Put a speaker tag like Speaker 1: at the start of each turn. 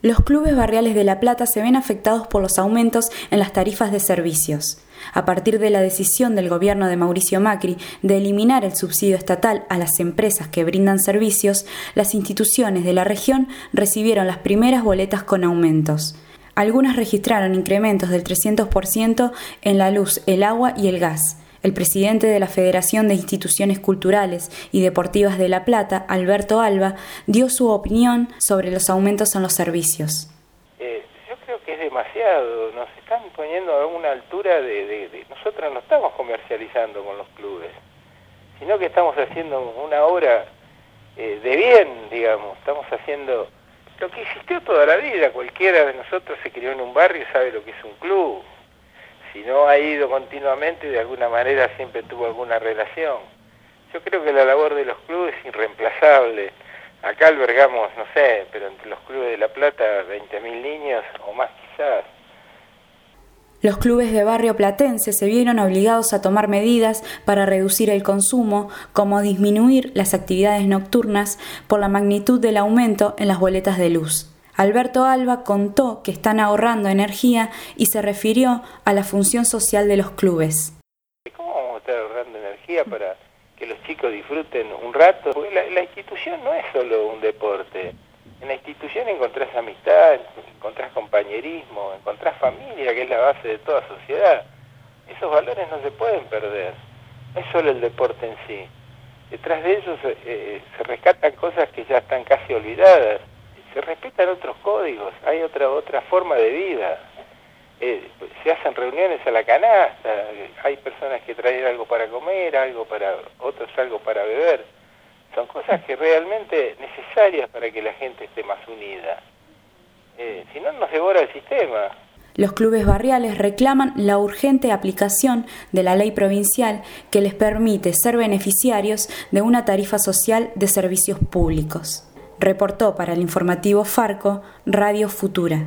Speaker 1: Los clubes barriales de La Plata se ven afectados por los aumentos en las tarifas de servicios. A partir de la decisión del gobierno de Mauricio Macri de eliminar el subsidio estatal a las empresas que brindan servicios, las instituciones de la región recibieron las primeras boletas con aumentos. Algunas registraron incrementos del 300% en la luz, el agua y el gas. El presidente de la Federación de Instituciones Culturales y Deportivas de La Plata, Alberto Alba, dio su opinión sobre los aumentos en los servicios.
Speaker 2: Eh, yo creo que es demasiado, nos están poniendo a una altura de, Nosotros no estamos comercializando con los clubes, sino que estamos haciendo una obra eh, de bien, digamos, estamos haciendo lo que existió toda la vida, cualquiera de nosotros se crió en un barrio y sabe lo que es un club, si no ha ido continuamente, de alguna manera siempre tuvo alguna relación. Yo creo que la labor de los clubes es irreemplazable. Acá albergamos, no sé, pero entre los clubes de La Plata, 20.000 niños o más quizás.
Speaker 1: Los clubes de barrio platense se vieron obligados a tomar medidas para reducir el consumo, como disminuir las actividades nocturnas por la magnitud del aumento en las boletas de luz. Alberto Alba contó que están ahorrando energía y se refirió a la función social de los clubes.
Speaker 2: ¿Cómo vamos a estar ahorrando energía para que los chicos disfruten un rato? Porque la, institución no es solo un deporte. En la institución encontrás amistad, encontrás compañerismo, encontrás familia, que es la base de toda sociedad. Esos valores no se pueden perder. No es solo el deporte en sí. Detrás de ellos eh, se rescatan cosas que ya están casi olvidadas respetan otros códigos, hay otra otra forma de vida. Eh, se hacen reuniones a la canasta, hay personas que traen algo para comer, algo para otros algo para beber. Son cosas que realmente necesarias para que la gente esté más unida. Eh, si no, nos devora el sistema.
Speaker 1: Los clubes barriales reclaman la urgente aplicación de la ley provincial que les permite ser beneficiarios de una tarifa social de servicios públicos. Reportó para el informativo Farco Radio Futura.